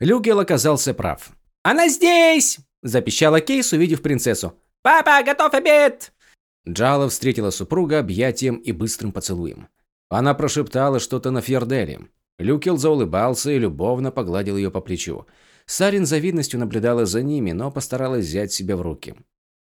Люкел оказался прав. «Она здесь!» – запищала Кейс, увидев принцессу. «Папа, готов обед!» Джала встретила супруга объятием и быстрым поцелуем. Она прошептала что-то на Фьерделе. Люкел заулыбался и любовно погладил ее по плечу. Сарин завидностью наблюдала за ними, но постаралась взять себя в руки.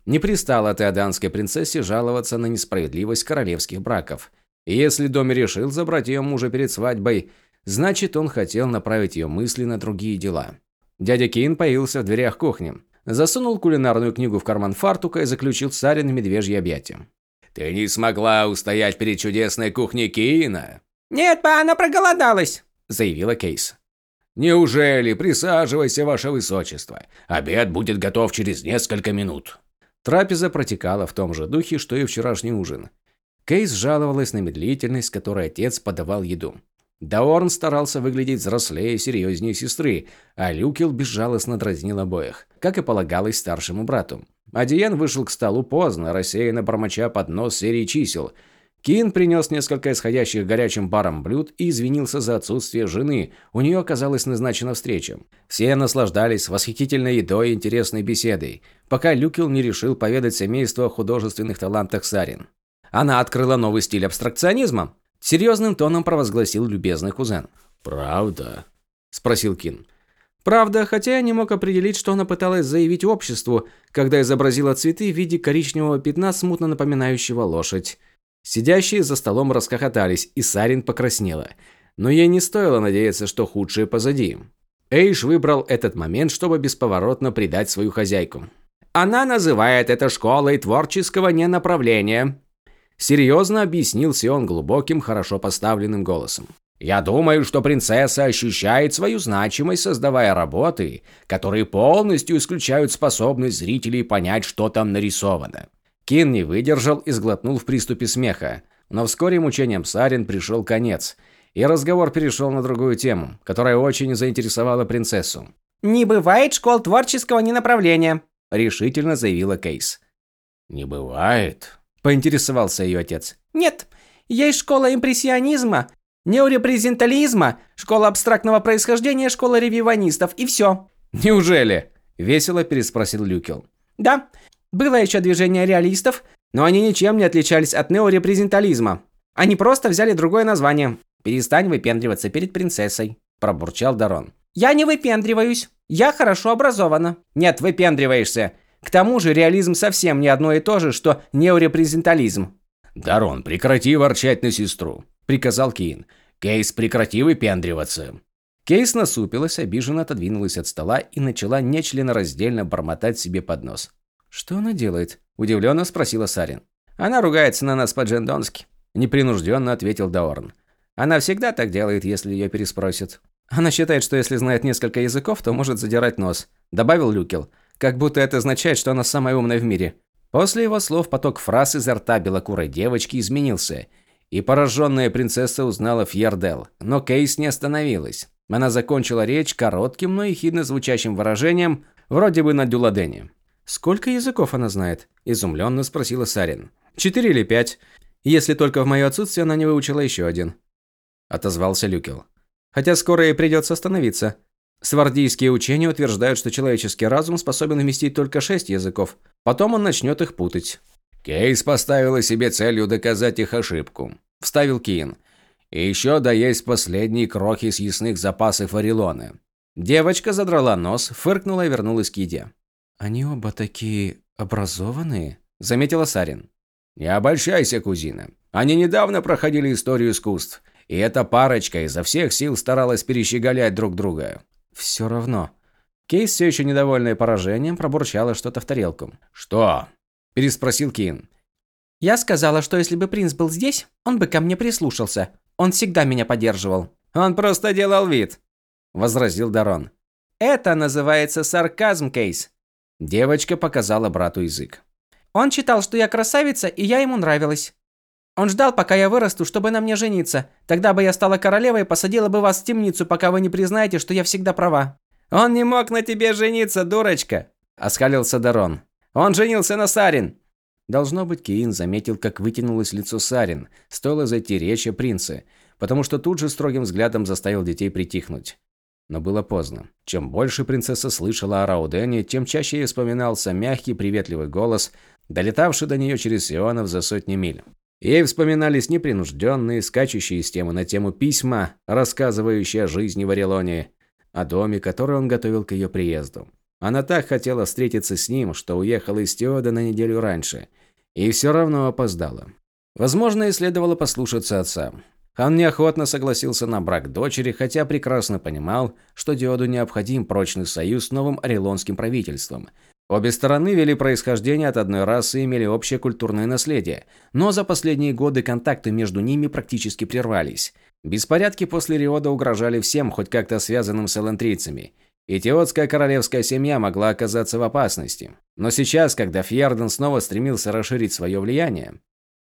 Не пристала теоданской принцессе жаловаться на несправедливость королевских браков. И если Доми решил забрать ее мужа перед свадьбой, значит он хотел направить ее мысли на другие дела. Дядя Кин появился в дверях кухни. Засунул кулинарную книгу в карман фартука и заключил Сарин в медвежье объятия. «Ты не смогла устоять перед чудесной кухней Киина?» «Нет, па, она проголодалась», – заявила Кейс. «Неужели? Присаживайся, ваше высочество. Обед будет готов через несколько минут». Трапеза протекала в том же духе, что и вчерашний ужин. Кейс жаловалась на медлительность, с которой отец подавал еду. Даорн старался выглядеть взрослее и серьезнее сестры, а Люкел безжалостно дразнил обоих, как и полагалось старшему брату. Адиен вышел к столу поздно, рассеянно бормоча под нос серии чисел. Кин принес несколько исходящих горячим паром блюд и извинился за отсутствие жены, у нее оказалась назначена встреча. Все наслаждались восхитительной едой и интересной беседой, пока Люкел не решил поведать семейству о художественных талантах Сарин. Она открыла новый стиль абстракционизма, Серьезным тоном провозгласил любезный кузен. «Правда?» – спросил Кин. Правда, хотя я не мог определить, что она пыталась заявить обществу, когда изобразила цветы в виде коричневого пятна, смутно напоминающего лошадь. Сидящие за столом расхохотались, и Сарин покраснела. Но ей не стоило надеяться, что худшее позади. Эйш выбрал этот момент, чтобы бесповоротно предать свою хозяйку. Она называет это школой творческого ненаправления, Серьезно объяснил Сион глубоким, хорошо поставленным голосом. Я думаю, что принцесса ощущает свою значимость, создавая работы, которые полностью исключают способность зрителей понять, что там нарисовано. Кин не выдержал и сглотнул в приступе смеха. Но вскоре мучением Сарин пришел конец, и разговор перешел на другую тему, которая очень заинтересовала принцессу. «Не бывает школ творческого ненаправления», – решительно заявила Кейс. «Не бывает», поинтересовался ее отец. Нет, есть школа импрессионизма, неорепрезентализма, школа абстрактного происхождения, школа ревиванистов и все. Неужели? Весело переспросил Люкел. Да, было еще движение реалистов, но они ничем не отличались от неорепрезентализма. Они просто взяли другое название. Перестань выпендриваться перед принцессой, пробурчал Дарон. Я не выпендриваюсь. Я хорошо образована. Нет, выпендриваешься. К тому же реализм совсем не одно и то же, что неорепрезентализм. «Дарон, прекрати ворчать на сестру», – приказал Кин. «Кейс, прекрати выпендриваться». Кейс насупилась, обиженно отодвинулась от стола и начала нечленораздельно бормотать себе под нос. «Что она делает?» – удивленно спросила Сарин. «Она ругается на нас по-джендонски», – непринужденно ответил Даорн. «Она всегда так делает, если ее переспросят. Она считает, что если знает несколько языков, то может задирать нос», – добавил Люкел как будто это означает, что она самая умная в мире. После его слов поток фраз изо рта белокурой девочки изменился, и пораженная принцесса узнала Фьердел, но Кейс не остановилась. Она закончила речь коротким, но ехидно звучащим выражением, вроде бы на дюладене. «Сколько языков она знает?» – изумленно спросила Сарин. «Четыре или пять, если только в мое отсутствие она не выучила еще один», – отозвался Люкел. «Хотя скоро ей придется остановиться. Свардийские учения утверждают, что человеческий разум способен вместить только шесть языков. Потом он начнет их путать. Кейс поставила себе целью доказать их ошибку. Вставил Киин. И еще доесть последние крохи съестных запасов Орелоны. Девочка задрала нос, фыркнула и вернулась к еде. «Они оба такие образованные», – заметила Сарин. «Не обольщайся, кузина. Они недавно проходили историю искусств, и эта парочка изо всех сил старалась перещеголять друг друга. Все равно. Кейс, все еще недовольная поражением, пробурчала что-то в тарелку. «Что?» – переспросил Кин. «Я сказала, что если бы принц был здесь, он бы ко мне прислушался. Он всегда меня поддерживал». «Он просто делал вид», – возразил Дарон. «Это называется сарказм, Кейс». Девочка показала брату язык. «Он считал, что я красавица, и я ему нравилась. Он ждал, пока я вырасту, чтобы на мне жениться. Тогда бы я стала королевой и посадила бы вас в темницу, пока вы не признаете, что я всегда права». «Он не мог на тебе жениться, дурочка!» – оскалился Дарон. «Он женился на Сарин!» Должно быть, Киин заметил, как вытянулось лицо Сарин, стоило зайти речь о принце, потому что тут же строгим взглядом заставил детей притихнуть. но было поздно. Чем больше принцесса слышала о Раудене, тем чаще ей вспоминался мягкий, приветливый голос, долетавший до нее через Сионов за сотни миль. Ей вспоминались непринужденные, скачущие с темы на тему письма, рассказывающие о жизни в Орелоне, о доме, который он готовил к ее приезду. Она так хотела встретиться с ним, что уехала из Теода на неделю раньше. И все равно опоздала. Возможно, и следовало послушаться отца. Хан неохотно согласился на брак дочери, хотя прекрасно понимал, что Диоду необходим прочный союз с новым орелонским правительством. Обе стороны вели происхождение от одной расы и имели общее культурное наследие, но за последние годы контакты между ними практически прервались. Беспорядки после Риода угрожали всем, хоть как-то связанным с элантрийцами, и теотская королевская семья могла оказаться в опасности. Но сейчас, когда Фьерден снова стремился расширить свое влияние,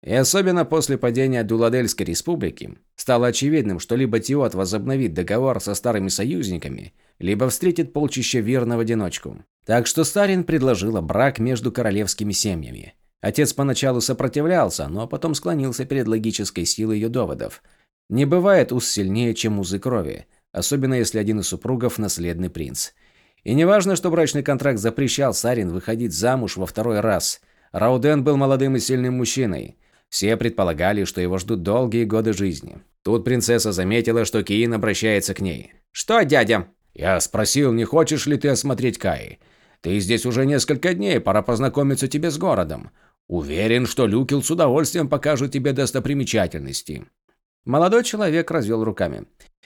и особенно после падения Дуладельской республики, стало очевидным, что либо Тиот возобновит договор со старыми союзниками, либо встретит полчища верно в одиночку. Так что Старин предложила брак между королевскими семьями. Отец поначалу сопротивлялся, но потом склонился перед логической силой ее доводов. Не бывает уз сильнее, чем узы крови, особенно если один из супругов – наследный принц. И неважно, что брачный контракт запрещал Сарин выходить замуж во второй раз. Рауден был молодым и сильным мужчиной. Все предполагали, что его ждут долгие годы жизни. Тут принцесса заметила, что Киин обращается к ней. «Что, дядя?» «Я спросил, не хочешь ли ты осмотреть Каи? Ты здесь уже несколько дней, пора познакомиться тебе с городом. Уверен, что Люкил с удовольствием покажет тебе достопримечательности». Молодой человек развел руками.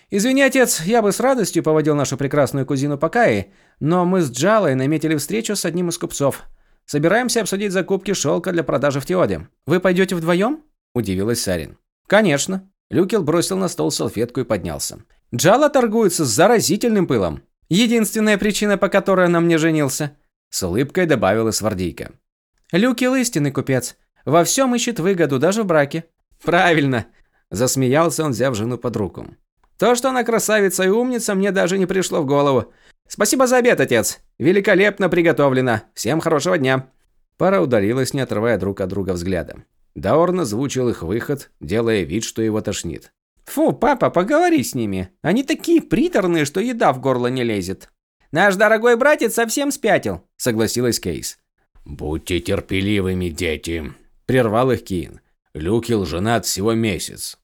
«Извини, отец, я бы с радостью поводил нашу прекрасную кузину по Каи, но мы с Джалой наметили встречу с одним из купцов. Собираемся обсудить закупки шелка для продажи в Теоде. Вы пойдете вдвоем?» – удивилась Сарин. «Конечно». Люкел бросил на стол салфетку и поднялся. «Джала торгуется с заразительным пылом. Единственная причина, по которой она мне женился». С улыбкой добавила Свардийка. «Люкел истинный купец. Во всем ищет выгоду, даже в браке». «Правильно!» – засмеялся он, взяв жену под руку. «То, что она красавица и умница, мне даже не пришло в голову. «Спасибо за обед, отец! Великолепно приготовлено! Всем хорошего дня!» Пара удалилась, не отрывая друг от друга взгляда. Даорн озвучил их выход, делая вид, что его тошнит. «Фу, папа, поговори с ними. Они такие приторные, что еда в горло не лезет». «Наш дорогой братец совсем спятил», — согласилась Кейс. «Будьте терпеливыми, дети», — прервал их Кин. «Люкил женат всего месяц.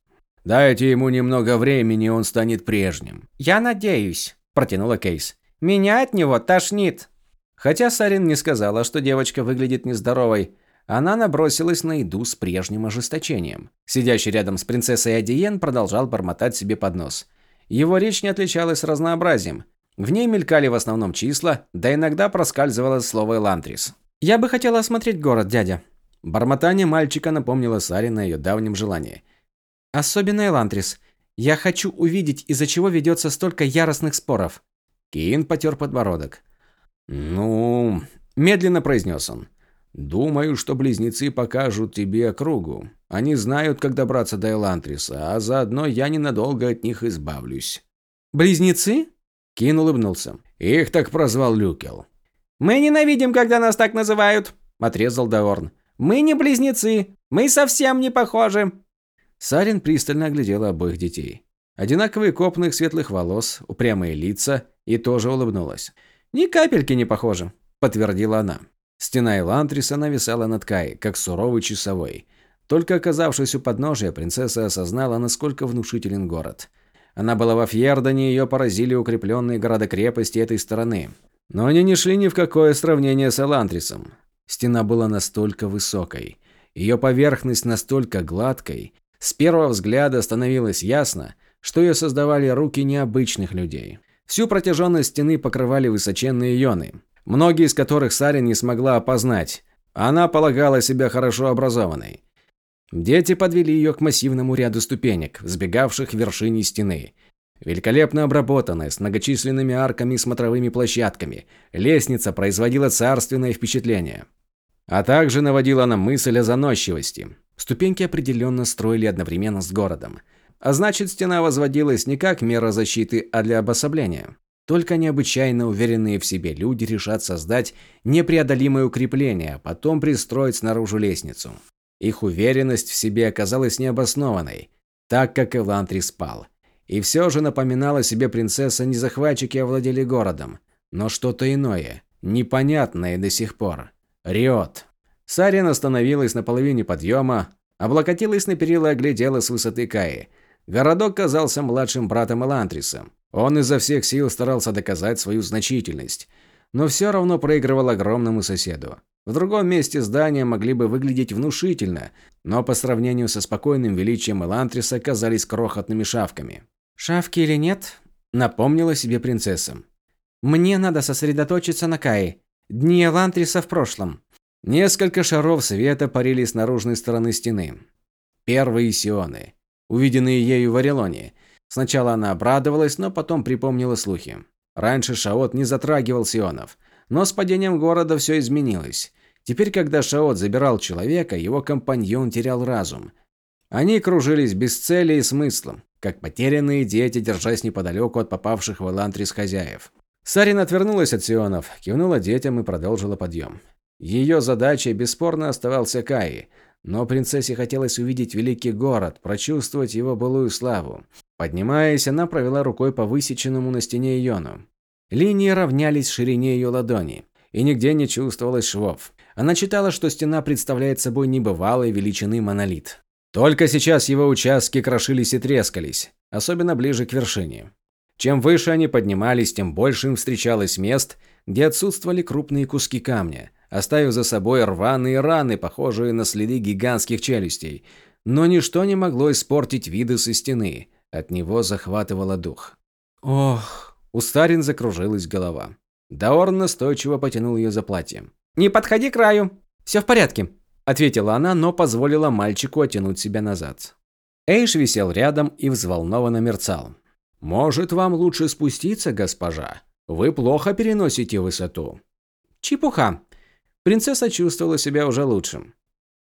Дайте ему немного времени, он станет прежним». «Я надеюсь», — протянула Кейс. Меня от него тошнит. Хотя Сарин не сказала, что девочка выглядит нездоровой, она набросилась на еду с прежним ожесточением. Сидящий рядом с принцессой Адиен продолжал бормотать себе под нос. Его речь не отличалась разнообразием. В ней мелькали в основном числа, да иногда проскальзывало слово «элантрис». «Я бы хотела осмотреть город, дядя». Бормотание мальчика напомнило Сарин о ее давнем желании. «Особенно элантрис. Я хочу увидеть, из-за чего ведется столько яростных споров. Киин потер подбородок. «Ну...» – медленно произнес он. «Думаю, что близнецы покажут тебе округу. Они знают, как добраться до Элантриса, а заодно я ненадолго от них избавлюсь». «Близнецы?» Кин улыбнулся. «Их так прозвал Люкел». «Мы ненавидим, когда нас так называют», – отрезал Даорн. «Мы не близнецы. Мы совсем не похожи». Сарин пристально оглядел обоих детей. Одинаковые копных светлых волос, упрямые лица и тоже улыбнулась. «Ни капельки не похоже», – подтвердила она. Стена Элантриса нависала над Кай, как суровый часовой. Только оказавшись у подножия, принцесса осознала, насколько внушителен город. Она была во Фьердоне, ее поразили укрепленные города-крепости этой стороны. Но они не шли ни в какое сравнение с Элантрисом. Стена была настолько высокой, ее поверхность настолько гладкой, с первого взгляда становилось ясно, что ее создавали руки необычных людей. Всю протяженность стены покрывали высоченные ионы, многие из которых Сарин не смогла опознать. Она полагала себя хорошо образованной. Дети подвели ее к массивному ряду ступенек, взбегавших в вершине стены. Великолепно обработанная, с многочисленными арками и смотровыми площадками, лестница производила царственное впечатление. А также наводила на мысль о заносчивости. Ступеньки определенно строили одновременно с городом – а значит, стена возводилась не как мера защиты, а для обособления. Только необычайно уверенные в себе люди решат создать непреодолимое укрепление, а потом пристроить снаружи лестницу. Их уверенность в себе оказалась необоснованной, так как Элантри спал. И все же напоминала себе принцесса, не захватчики овладели городом, но что-то иное, непонятное до сих пор. Риот. Сарин остановилась на половине подъема, облокотилась на перила и оглядела с высоты Каи. Городок казался младшим братом Элантриса. Он изо всех сил старался доказать свою значительность, но все равно проигрывал огромному соседу. В другом месте здания могли бы выглядеть внушительно, но по сравнению со спокойным величием Элантриса казались крохотными шавками. «Шавки или нет?» – напомнила себе принцесса. «Мне надо сосредоточиться на Кае. Дни Элантриса в прошлом». Несколько шаров света парили с наружной стороны стены. Первые сионы, увиденные ею в Орелоне. Сначала она обрадовалась, но потом припомнила слухи. Раньше Шаот не затрагивал сионов, но с падением города все изменилось. Теперь, когда Шаот забирал человека, его компаньон терял разум. Они кружились без цели и смысла, как потерянные дети, держась неподалеку от попавших в Элантрис хозяев. Сарин отвернулась от сионов, кивнула детям и продолжила подъем. Ее задачей бесспорно оставался Каи, но принцессе хотелось увидеть великий город, прочувствовать его былую славу. Поднимаясь, она провела рукой по высеченному на стене иону. Линии равнялись ширине ее ладони, и нигде не чувствовалось швов. Она читала, что стена представляет собой небывалой величины монолит. Только сейчас его участки крошились и трескались, особенно ближе к вершине. Чем выше они поднимались, тем больше им встречалось мест, где отсутствовали крупные куски камня, оставив за собой рваные раны, похожие на следы гигантских челюстей. Но ничто не могло испортить виды со стены. От него захватывало дух. Ох, у Старин закружилась голова. Даорн настойчиво потянул ее за платье. «Не подходи к краю. Все в порядке», – ответила она, но позволила мальчику оттянуть себя назад. Эйш висел рядом и взволнованно мерцал. «Может, вам лучше спуститься, госпожа? Вы плохо переносите высоту». «Чепуха. Принцесса чувствовала себя уже лучше.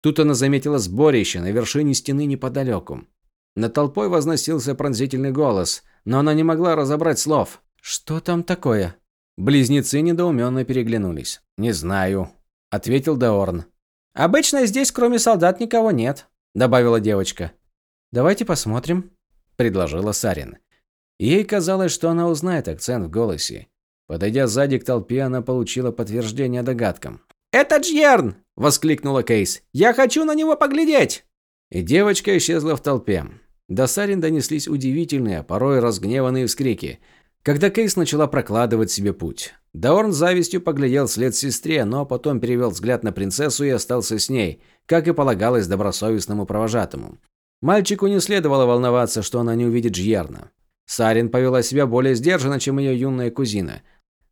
Тут она заметила сборище на вершине стены неподалеку. Над толпой возносился пронзительный голос, но она не могла разобрать слов. «Что там такое?» Близнецы недоуменно переглянулись. «Не знаю», – ответил Даорн. «Обычно здесь кроме солдат никого нет», – добавила девочка. «Давайте посмотрим», – предложила Сарин. Ей казалось, что она узнает акцент в голосе. Подойдя сзади к толпе, она получила подтверждение догадкам. «Это Джьерн!» – воскликнула Кейс. «Я хочу на него поглядеть!» И девочка исчезла в толпе. До Сарин донеслись удивительные, порой разгневанные вскрики, когда Кейс начала прокладывать себе путь. Даорн завистью поглядел вслед сестре, но потом перевел взгляд на принцессу и остался с ней, как и полагалось добросовестному провожатому. Мальчику не следовало волноваться, что она не увидит Жьерна. Сарин повела себя более сдержанно, чем ее юная кузина,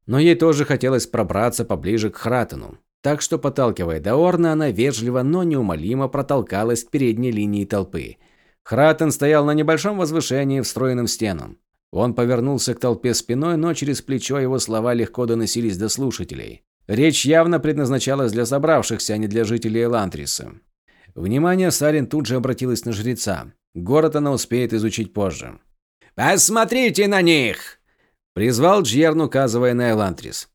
но ей тоже хотелось пробраться поближе к Хратену. Так что, подталкивая Даорна, она вежливо, но неумолимо протолкалась к передней линии толпы. Хратен стоял на небольшом возвышении, встроенном в стену. Он повернулся к толпе спиной, но через плечо его слова легко доносились до слушателей. Речь явно предназначалась для собравшихся, а не для жителей Элантриса. Внимание Сарин тут же обратилось на жреца. Город она успеет изучить позже. «Посмотрите на них!» – призвал Джерн, указывая на Элантрис.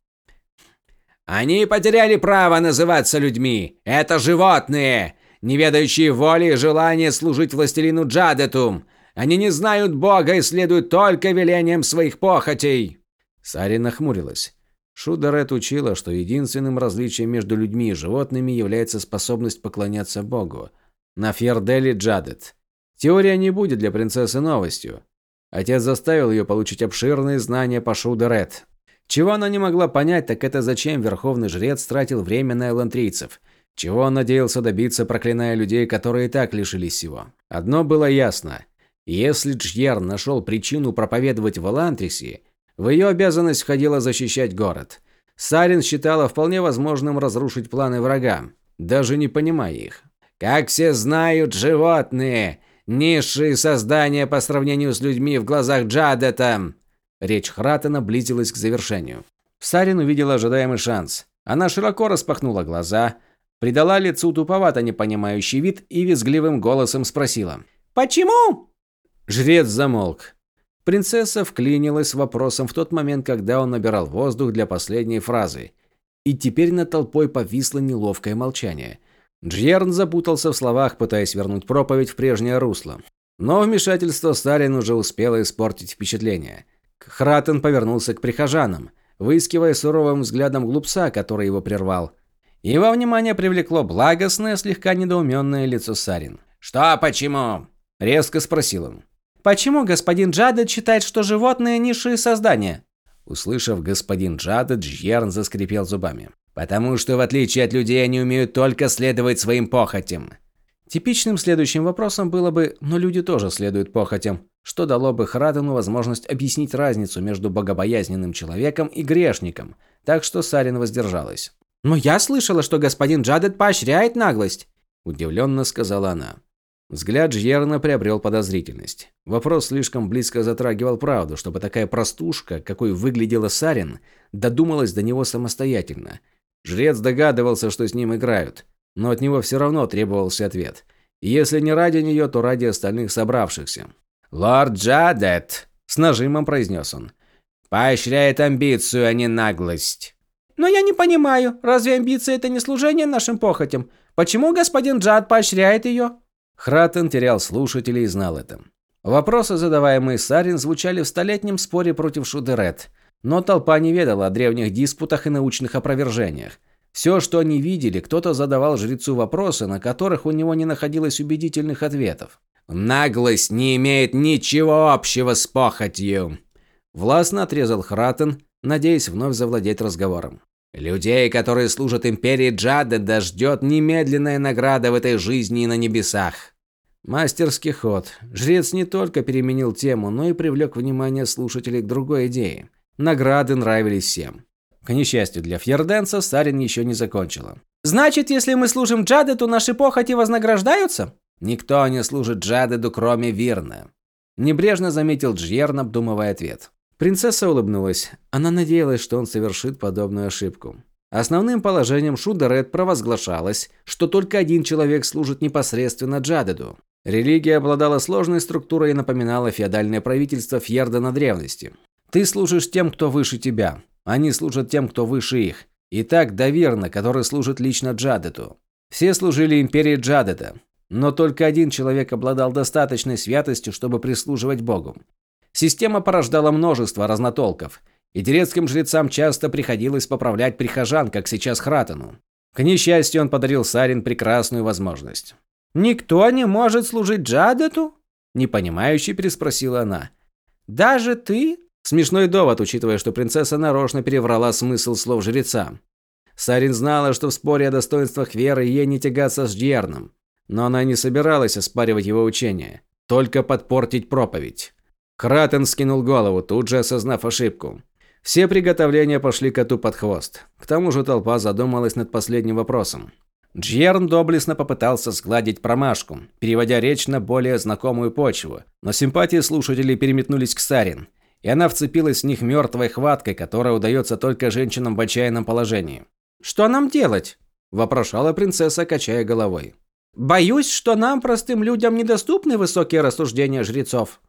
Они потеряли право называться людьми. Это животные, не ведающие воли и желания служить властелину Джадетум. Они не знают Бога и следуют только велениям своих похотей. Сари нахмурилась. Шударет учила, что единственным различием между людьми и животными является способность поклоняться Богу. На Фьерделе Джадет. Теория не будет для принцессы новостью. Отец заставил ее получить обширные знания по Шудерет, чего она не могла понять, так это зачем верховный жрец тратил время на элантрийцев. Чего он надеялся добиться, проклиная людей, которые и так лишились всего. Одно было ясно. Если Джьер нашел причину проповедовать в Элантрисе, в ее обязанность входило защищать город. Сарин считала вполне возможным разрушить планы врага, даже не понимая их. «Как все знают, животные – низшие создания по сравнению с людьми в глазах Джадета», Речь Хратена близилась к завершению. Сарин увидела ожидаемый шанс. Она широко распахнула глаза, придала лицу туповато непонимающий вид и визгливым голосом спросила. «Почему?» Жрец замолк. Принцесса вклинилась вопросом в тот момент, когда он набирал воздух для последней фразы. И теперь над толпой повисло неловкое молчание. Джерн запутался в словах, пытаясь вернуть проповедь в прежнее русло. Но вмешательство Сарин уже успело испортить впечатление. Хратен повернулся к прихожанам, выискивая суровым взглядом глупца, который его прервал. Его внимание привлекло благостное, слегка недоуменное лицо Сарин. «Что почему?» – резко спросил он. «Почему господин Джадед считает, что животные – низшие создания?» Услышав господин Джадед, Джьерн заскрипел зубами. «Потому что, в отличие от людей, они умеют только следовать своим похотям». Типичным следующим вопросом было бы «но люди тоже следуют похотям», что дало бы Храдену возможность объяснить разницу между богобоязненным человеком и грешником, так что Сарин воздержалась. «Но я слышала, что господин Джадед поощряет наглость», – удивленно сказала она. Взгляд Жьерна приобрел подозрительность. Вопрос слишком близко затрагивал правду, чтобы такая простушка, какой выглядела Сарин, додумалась до него самостоятельно. Жрец догадывался, что с ним играют, но от него все равно требовался ответ. И если не ради нее, то ради остальных собравшихся. «Лорд Джадет», – с нажимом произнес он, – «поощряет амбицию, а не наглость». «Но я не понимаю, разве амбиция – это не служение нашим похотям? Почему господин Джад поощряет ее?» Хратен терял слушателей и знал это. Вопросы, задаваемые Сарин, звучали в столетнем споре против Шудерет, но толпа не ведала о древних диспутах и научных опровержениях. Все, что они видели, кто-то задавал жрецу вопросы, на которых у него не находилось убедительных ответов. «Наглость не имеет ничего общего с похотью!» Властно отрезал Хратен, надеясь вновь завладеть разговором. Людей, которые служат империи Джада, дождет немедленная награда в этой жизни и на небесах. Мастерский ход. Жрец не только переменил тему, но и привлек внимание слушателей к другой идее. Награды нравились всем. К несчастью для Фьерденса, Сарин еще не закончила. «Значит, если мы служим Джадету, наши похоти вознаграждаются?» «Никто не служит Джадеду, кроме Вирна», – небрежно заметил Джьерн, обдумывая ответ. Принцесса улыбнулась. Она надеялась, что он совершит подобную ошибку. Основным положением Шудерет провозглашалось, что только один человек служит непосредственно Джадеду. Религия обладала сложной структурой и напоминала феодальное правительство Фьердена древности. Ты служишь тем, кто выше тебя. Они служат тем, кто выше их. И так который служит лично Джадету. Все служили империи Джадета, но только один человек обладал достаточной святостью, чтобы прислуживать Богу. Система порождала множество разнотолков, и дерецким жрецам часто приходилось поправлять прихожан, как сейчас Хратану. К несчастью, он подарил Сарин прекрасную возможность. «Никто не может служить Джадету?» – непонимающе переспросила она. «Даже ты?» Смешной довод, учитывая, что принцесса нарочно переврала смысл слов жреца. Сарин знала, что в споре о достоинствах веры ей не тягаться с Джерном, но она не собиралась оспаривать его учение, только подпортить проповедь. Кратен скинул голову, тут же осознав ошибку. Все приготовления пошли коту под хвост. К тому же толпа задумалась над последним вопросом. Джерн доблестно попытался сгладить промашку, переводя речь на более знакомую почву, но симпатии слушателей переметнулись к Сарин, и она вцепилась в них мертвой хваткой, которая удается только женщинам в отчаянном положении. «Что нам делать?» – вопрошала принцесса, качая головой. «Боюсь, что нам, простым людям, недоступны высокие рассуждения жрецов»,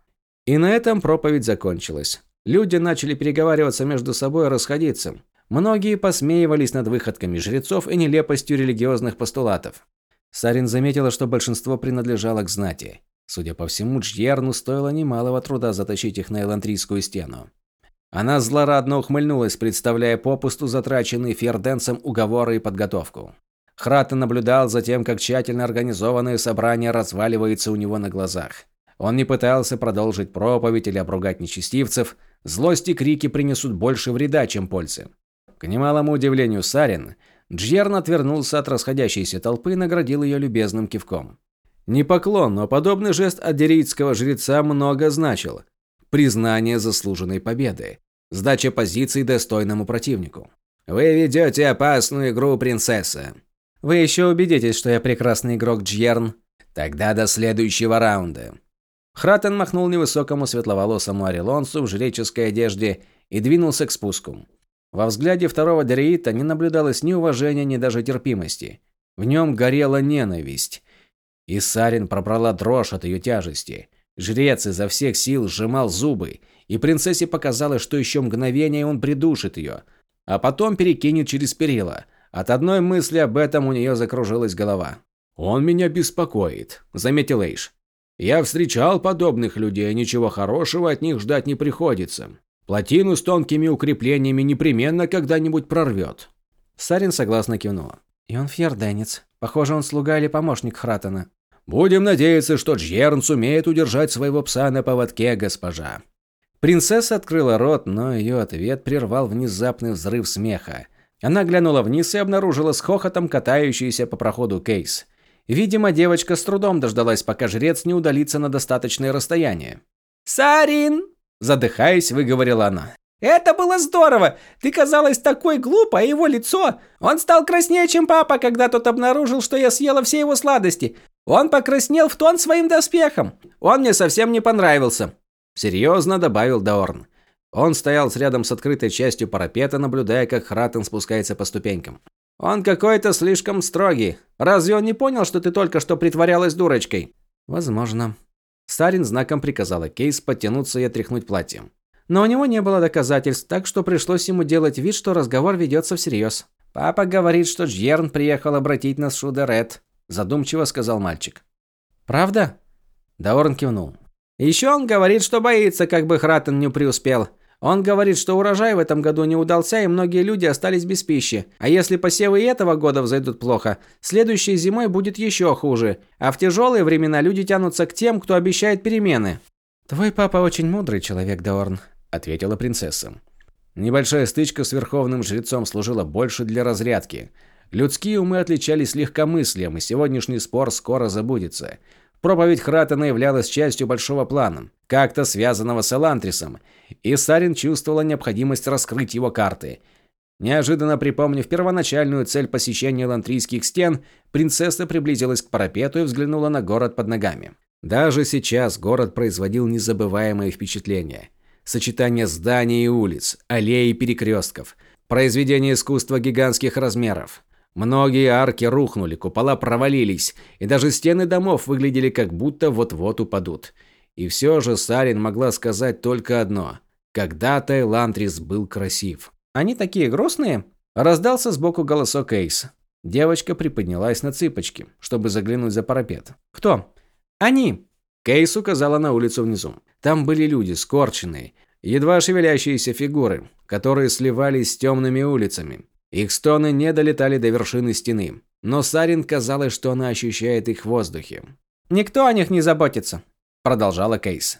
и на этом проповедь закончилась. Люди начали переговариваться между собой и расходиться. Многие посмеивались над выходками жрецов и нелепостью религиозных постулатов. Сарин заметила, что большинство принадлежало к знати. Судя по всему, Джьерну стоило немалого труда затащить их на Элантрийскую стену. Она злорадно ухмыльнулась, представляя попусту затраченные Ферденсом уговоры и подготовку. Храта наблюдал за тем, как тщательно организованное собрание разваливается у него на глазах. Он не пытался продолжить проповедь или обругать нечестивцев. Злость и крики принесут больше вреда, чем пользы. К немалому удивлению Сарин, Джерн отвернулся от расходящейся толпы и наградил ее любезным кивком. Не поклон, но подобный жест от дерийского жреца много значил. Признание заслуженной победы. Сдача позиций достойному противнику. «Вы ведете опасную игру, принцесса». «Вы еще убедитесь, что я прекрасный игрок, Джерн». «Тогда до следующего раунда». Хратен махнул невысокому светловолосому орелонцу в жреческой одежде и двинулся к спуску. Во взгляде второго Дереита не наблюдалось ни уважения, ни даже терпимости. В нем горела ненависть. И Сарин пробрала дрожь от ее тяжести. Жрец изо всех сил сжимал зубы, и принцессе показалось, что еще мгновение он придушит ее, а потом перекинет через перила. От одной мысли об этом у нее закружилась голова. «Он меня беспокоит», – заметил Эйш. Я встречал подобных людей, ничего хорошего от них ждать не приходится. Плотину с тонкими укреплениями непременно когда-нибудь прорвет. Сарин согласно кивнула. И он фьерденец. Похоже, он слуга или помощник Хратена. Будем надеяться, что Джерн сумеет удержать своего пса на поводке, госпожа. Принцесса открыла рот, но ее ответ прервал внезапный взрыв смеха. Она глянула вниз и обнаружила с хохотом катающийся по проходу кейс. Видимо, девочка с трудом дождалась, пока жрец не удалится на достаточное расстояние. «Сарин!» – задыхаясь, выговорила она. «Это было здорово! Ты казалась такой глупой, а его лицо... Он стал краснее, чем папа, когда тот обнаружил, что я съела все его сладости. Он покраснел в тон своим доспехом. Он мне совсем не понравился», – серьезно добавил Даорн. Он стоял рядом с открытой частью парапета, наблюдая, как Хратен спускается по ступенькам. «Он какой-то слишком строгий. Разве он не понял, что ты только что притворялась дурочкой?» «Возможно». Старин знаком приказала Кейс подтянуться и отряхнуть платье. Но у него не было доказательств, так что пришлось ему делать вид, что разговор ведется всерьез. «Папа говорит, что Джерн приехал обратить нас в Шудерет», – задумчиво сказал мальчик. «Правда?» Даорн кивнул. «Еще он говорит, что боится, как бы Хратен не преуспел. Он говорит, что урожай в этом году не удался, и многие люди остались без пищи. А если посевы и этого года взойдут плохо, следующей зимой будет еще хуже. А в тяжелые времена люди тянутся к тем, кто обещает перемены. «Твой папа очень мудрый человек, Даорн», – ответила принцесса. Небольшая стычка с верховным жрецом служила больше для разрядки. Людские умы отличались легкомыслием, и сегодняшний спор скоро забудется. Проповедь Хратена являлась частью большого плана, как-то связанного с Элантрисом, и Сарин чувствовала необходимость раскрыть его карты. Неожиданно припомнив первоначальную цель посещения элантрийских стен, принцесса приблизилась к парапету и взглянула на город под ногами. Даже сейчас город производил незабываемое впечатление. Сочетание зданий и улиц, аллей и перекрестков, произведение искусства гигантских размеров. Многие арки рухнули, купола провалились, и даже стены домов выглядели как будто вот-вот упадут. И все же Сарин могла сказать только одно. Когда-то Элантрис был красив. «Они такие грустные?» Раздался сбоку голосок Эйс. Девочка приподнялась на цыпочки, чтобы заглянуть за парапет. «Кто?» «Они!» Кейс указала на улицу внизу. Там были люди, скорченные, едва шевелящиеся фигуры, которые сливались с темными улицами. Их стоны не долетали до вершины стены, но Сарин казалось, что она ощущает их в воздухе. «Никто о них не заботится», – продолжала Кейс.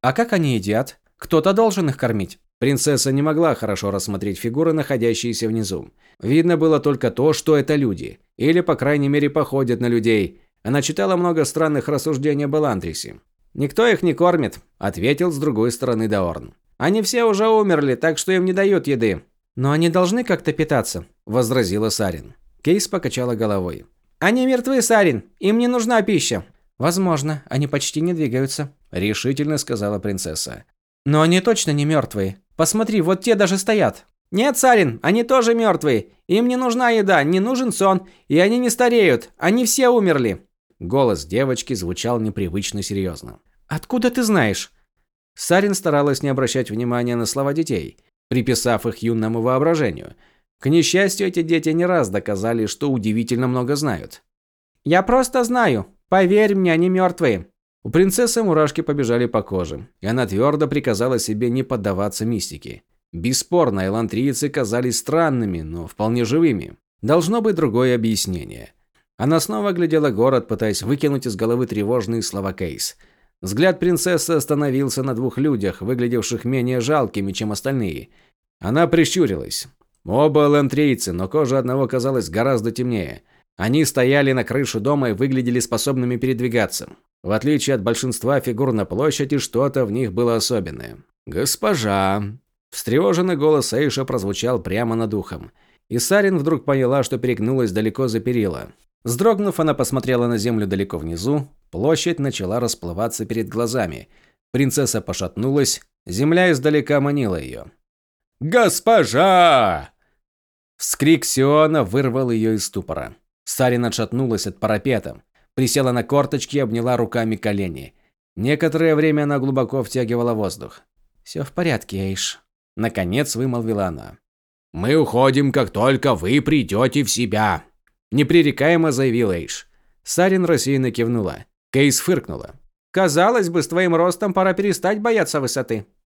«А как они едят? Кто-то должен их кормить». Принцесса не могла хорошо рассмотреть фигуры, находящиеся внизу. Видно было только то, что это люди. Или, по крайней мере, походят на людей. Она читала много странных рассуждений об Эландрисе. «Никто их не кормит», – ответил с другой стороны Даорн. «Они все уже умерли, так что им не дают еды. «Но они должны как-то питаться», – возразила Сарин. Кейс покачала головой. «Они мертвы, Сарин. Им не нужна пища». «Возможно, они почти не двигаются», – решительно сказала принцесса. «Но они точно не мертвые. Посмотри, вот те даже стоят». «Нет, Сарин, они тоже мертвые. Им не нужна еда, не нужен сон, и они не стареют. Они все умерли». Голос девочки звучал непривычно серьезно. «Откуда ты знаешь?» Сарин старалась не обращать внимания на слова детей приписав их юному воображению. К несчастью, эти дети не раз доказали, что удивительно много знают. «Я просто знаю. Поверь мне, они мертвые». У принцессы мурашки побежали по коже, и она твердо приказала себе не поддаваться мистике. Бесспорно, элантрийцы казались странными, но вполне живыми. Должно быть другое объяснение. Она снова глядела город, пытаясь выкинуть из головы тревожные слова Кейс. Взгляд принцессы остановился на двух людях, выглядевших менее жалкими, чем остальные. Она прищурилась. Оба лантрейцы, но кожа одного казалась гораздо темнее. Они стояли на крыше дома и выглядели способными передвигаться. В отличие от большинства фигур на площади, что-то в них было особенное. «Госпожа!» Встревоженный голос Эйша прозвучал прямо над ухом. И Сарин вдруг поняла, что перегнулась далеко за перила. Сдрогнув, она посмотрела на землю далеко внизу. Площадь начала расплываться перед глазами. Принцесса пошатнулась. Земля издалека манила ее. «Госпожа!» Вскрик Сиона вырвал ее из ступора. Сарин отшатнулась от парапета, присела на корточки и обняла руками колени. Некоторое время она глубоко втягивала воздух. «Все в порядке, Эйш», – наконец вымолвила она. «Мы уходим, как только вы придете в себя», – непререкаемо заявил Эйш. Сарин рассеянно кивнула. Кейс фыркнула. Казалось бы, с твоим ростом пора перестать бояться высоты.